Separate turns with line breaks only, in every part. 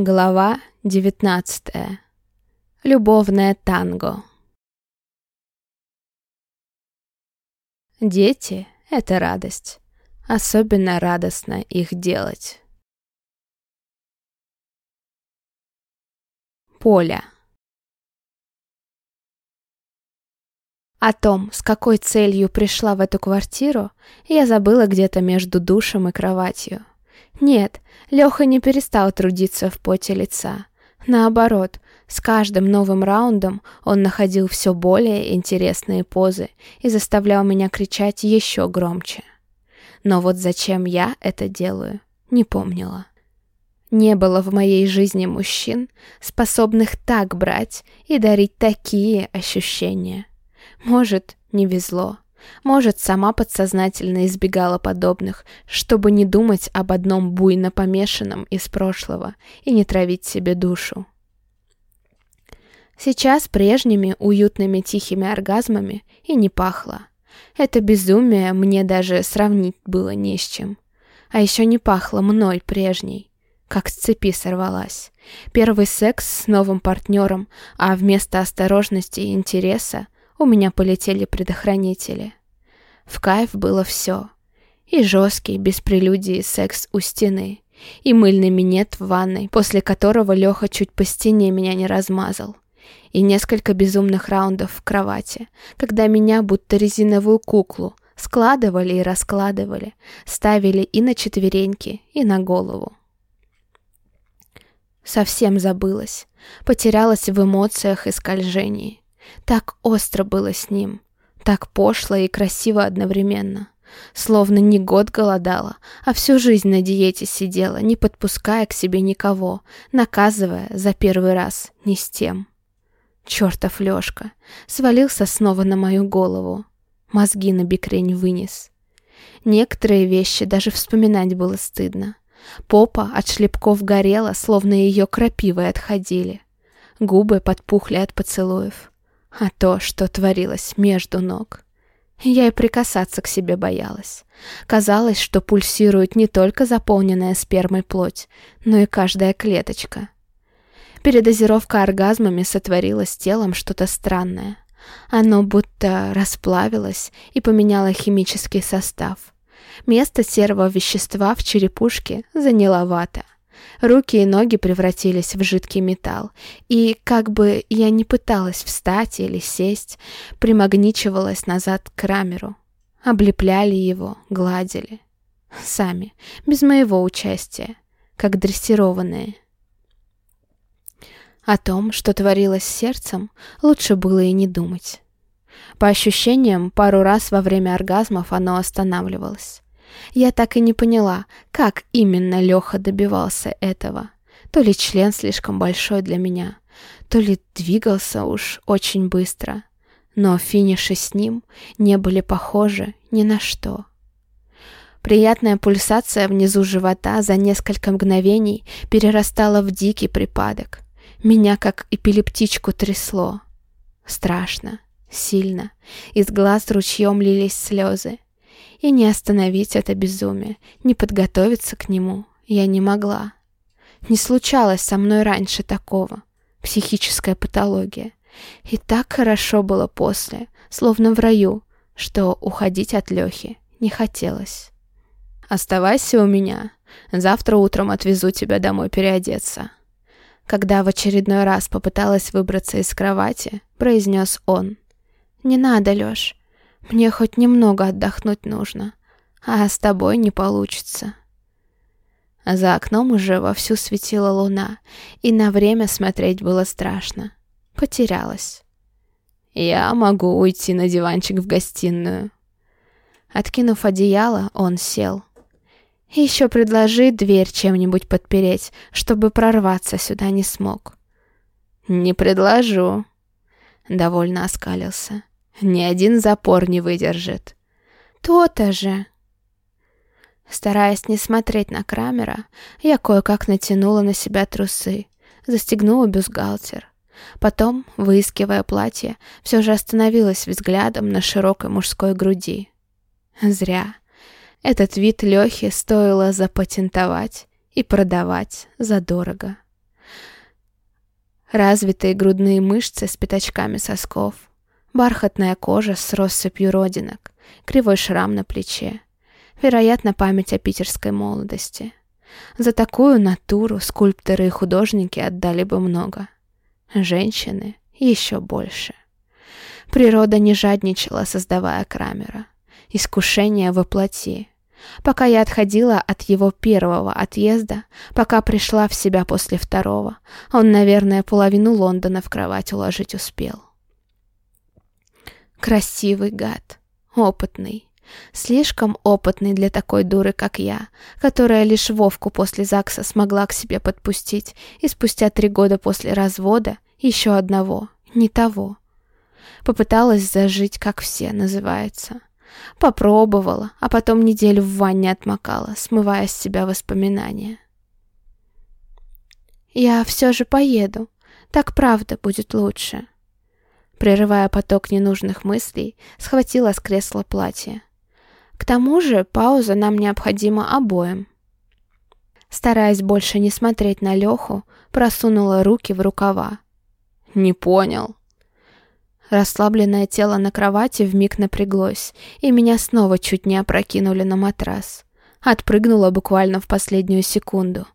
Глава 19. Любовное танго. Дети — это радость. Особенно радостно их делать. Поля. О том, с какой целью пришла в эту квартиру, я забыла где-то между душем и кроватью. Нет, Леха не перестал трудиться в поте лица. Наоборот, с каждым новым раундом он находил все более интересные позы и заставлял меня кричать еще громче. Но вот зачем я это делаю, не помнила. Не было в моей жизни мужчин, способных так брать и дарить такие ощущения. Может, не везло. Может, сама подсознательно избегала подобных, чтобы не думать об одном буйно помешанном из прошлого и не травить себе душу. Сейчас прежними уютными тихими оргазмами и не пахло. Это безумие мне даже сравнить было не с чем. А еще не пахло мной прежней. Как с цепи сорвалась. Первый секс с новым партнером, а вместо осторожности и интереса у меня полетели предохранители. В кайф было все. И жесткий, без прелюдии секс у стены, и мыльный минет в ванной, после которого Леха чуть по стене меня не размазал, и несколько безумных раундов в кровати, когда меня, будто резиновую куклу, складывали и раскладывали, ставили и на четвереньки, и на голову. Совсем забылась, потерялась в эмоциях и скольжении. Так остро было с ним, так пошло и красиво одновременно. Словно не год голодала, а всю жизнь на диете сидела, не подпуская к себе никого, наказывая за первый раз не с тем. Чертов Лёшка свалился снова на мою голову. Мозги на бикрень вынес. Некоторые вещи даже вспоминать было стыдно. Попа от шлепков горела, словно ее крапивой отходили. Губы подпухли от поцелуев а то, что творилось между ног. Я и прикасаться к себе боялась. Казалось, что пульсирует не только заполненная спермой плоть, но и каждая клеточка. Передозировка оргазмами сотворила с телом что-то странное. Оно будто расплавилось и поменяло химический состав. Место серого вещества в черепушке заняло вата. Руки и ноги превратились в жидкий металл, и, как бы я ни пыталась встать или сесть, примагничивалась назад к Рамеру. Облепляли его, гладили. Сами, без моего участия, как дрессированные. О том, что творилось с сердцем, лучше было и не думать. По ощущениям, пару раз во время оргазмов оно останавливалось. Я так и не поняла, как именно Леха добивался этого. То ли член слишком большой для меня, то ли двигался уж очень быстро. Но финиши с ним не были похожи ни на что. Приятная пульсация внизу живота за несколько мгновений перерастала в дикий припадок. Меня как эпилептичку трясло. Страшно, сильно. Из глаз ручьем лились слезы. И не остановить это безумие, не подготовиться к нему я не могла. Не случалось со мной раньше такого. Психическая патология. И так хорошо было после, словно в раю, что уходить от Лехи не хотелось. «Оставайся у меня. Завтра утром отвезу тебя домой переодеться». Когда в очередной раз попыталась выбраться из кровати, произнес он. «Не надо, Леш. Мне хоть немного отдохнуть нужно, а с тобой не получится. За окном уже вовсю светила луна, и на время смотреть было страшно. Потерялась. Я могу уйти на диванчик в гостиную. Откинув одеяло, он сел. Еще предложи дверь чем-нибудь подпереть, чтобы прорваться сюда не смог. Не предложу. Довольно оскалился. Ни один запор не выдержит. То-то же. Стараясь не смотреть на Крамера, я кое-как натянула на себя трусы, застегнула бюстгальтер. Потом, выискивая платье, все же остановилась взглядом на широкой мужской груди. Зря. Этот вид Лехи стоило запатентовать и продавать задорого. Развитые грудные мышцы с пятачками сосков, бархатная кожа с россыпью родинок, кривой шрам на плече. Вероятно, память о питерской молодости. За такую натуру скульпторы и художники отдали бы много. Женщины еще больше. Природа не жадничала, создавая Крамера. Искушение воплоти. Пока я отходила от его первого отъезда, пока пришла в себя после второго, он, наверное, половину Лондона в кровать уложить успел. Красивый гад, опытный, слишком опытный для такой дуры, как я, которая лишь Вовку после ЗАГСа смогла к себе подпустить, и спустя три года после развода еще одного, не того. Попыталась зажить, как все, называется. Попробовала, а потом неделю в ванне отмокала, смывая с себя воспоминания. «Я все же поеду. Так правда будет лучше». Прерывая поток ненужных мыслей, схватила с кресла платье. К тому же пауза нам необходима обоим. Стараясь больше не смотреть на Леху, просунула руки в рукава. «Не понял», Расслабленное тело на кровати вмиг напряглось, и меня снова чуть не опрокинули на матрас. Отпрыгнула буквально в последнюю секунду.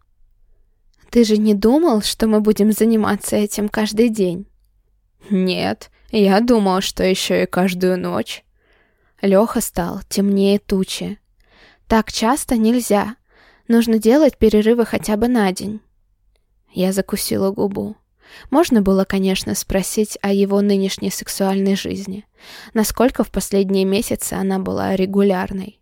«Ты же не думал, что мы будем заниматься этим каждый день?» «Нет, я думал, что еще и каждую ночь». Леха стал темнее тучи. «Так часто нельзя. Нужно делать перерывы хотя бы на день». Я закусила губу. Можно было, конечно, спросить о его нынешней сексуальной жизни, насколько в последние месяцы она была регулярной.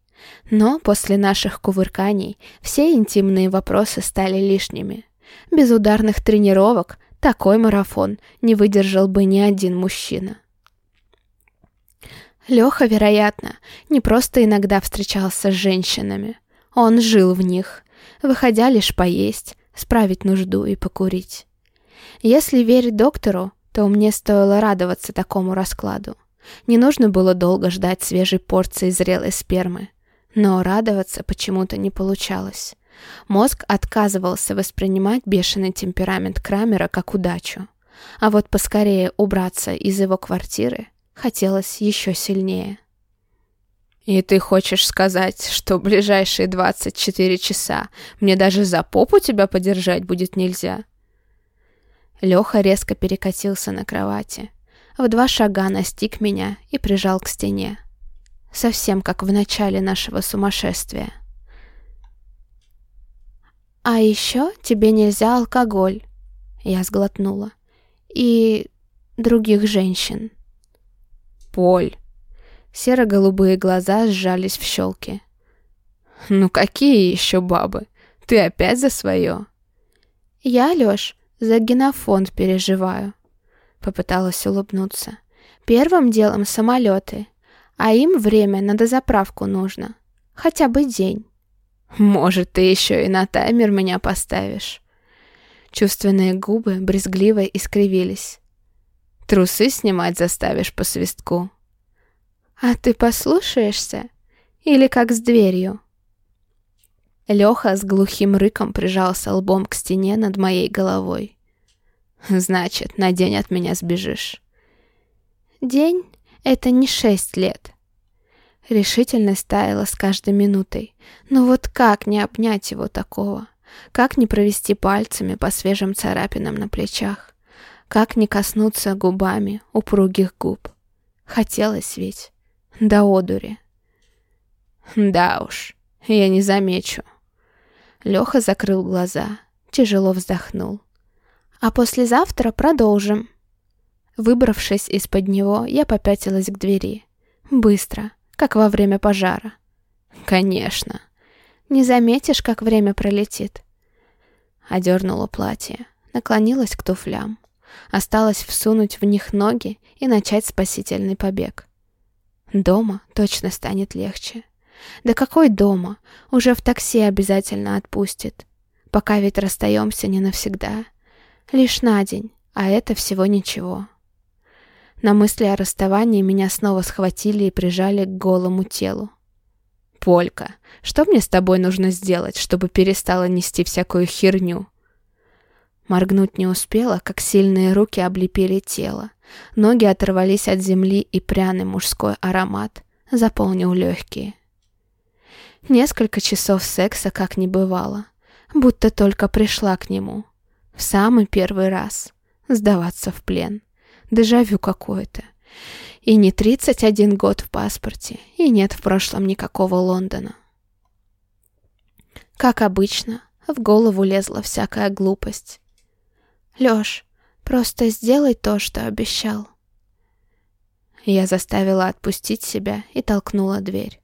Но после наших кувырканий все интимные вопросы стали лишними. Без ударных тренировок такой марафон не выдержал бы ни один мужчина. Леха, вероятно, не просто иногда встречался с женщинами. Он жил в них, выходя лишь поесть, справить нужду и покурить. Если верить доктору, то мне стоило радоваться такому раскладу. Не нужно было долго ждать свежей порции зрелой спермы. Но радоваться почему-то не получалось. Мозг отказывался воспринимать бешеный темперамент Крамера как удачу. А вот поскорее убраться из его квартиры хотелось еще сильнее. «И ты хочешь сказать, что ближайшие 24 часа мне даже за попу тебя подержать будет нельзя?» Леха резко перекатился на кровати. В два шага настиг меня и прижал к стене. Совсем как в начале нашего сумасшествия. «А еще тебе нельзя алкоголь», — я сглотнула. «И других женщин». «Поль». Серо-голубые глаза сжались в щелки. «Ну какие еще бабы? Ты опять за свое?» «Я, Леш, за генофонд переживаю. Попыталась улыбнуться. Первым делом самолеты, а им время на дозаправку нужно. Хотя бы день. Может, ты еще и на таймер меня поставишь. Чувственные губы брезгливо искривились. Трусы снимать заставишь по свистку. А ты послушаешься? Или как с дверью? Леха с глухим рыком прижался лбом к стене над моей головой. «Значит, на день от меня сбежишь». «День — это не шесть лет». Решительность таяла с каждой минутой. Но вот как не обнять его такого? Как не провести пальцами по свежим царапинам на плечах? Как не коснуться губами упругих губ? Хотелось ведь. До одури. Да уж, я не замечу. Леха закрыл глаза, тяжело вздохнул. «А послезавтра продолжим». Выбравшись из-под него, я попятилась к двери. Быстро, как во время пожара. «Конечно. Не заметишь, как время пролетит». Одернула платье, наклонилась к туфлям. Осталось всунуть в них ноги и начать спасительный побег. Дома точно станет легче. Да какой дома? Уже в такси обязательно отпустит. Пока ведь расстаемся не навсегда. Лишь на день, а это всего ничего. На мысли о расставании меня снова схватили и прижали к голому телу. «Полька, что мне с тобой нужно сделать, чтобы перестала нести всякую херню?» Моргнуть не успела, как сильные руки облепили тело. Ноги оторвались от земли, и пряный мужской аромат заполнил легкие. Несколько часов секса как не бывало, будто только пришла к нему. В самый первый раз сдаваться в плен. Дежавю какое-то. И не 31 год в паспорте, и нет в прошлом никакого Лондона. Как обычно, в голову лезла всякая глупость. «Лёш, просто сделай то, что обещал». Я заставила отпустить себя и толкнула дверь.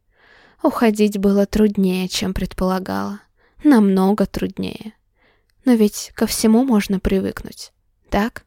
Уходить было труднее, чем предполагала. Намного труднее. Но ведь ко всему можно привыкнуть, так?